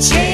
change.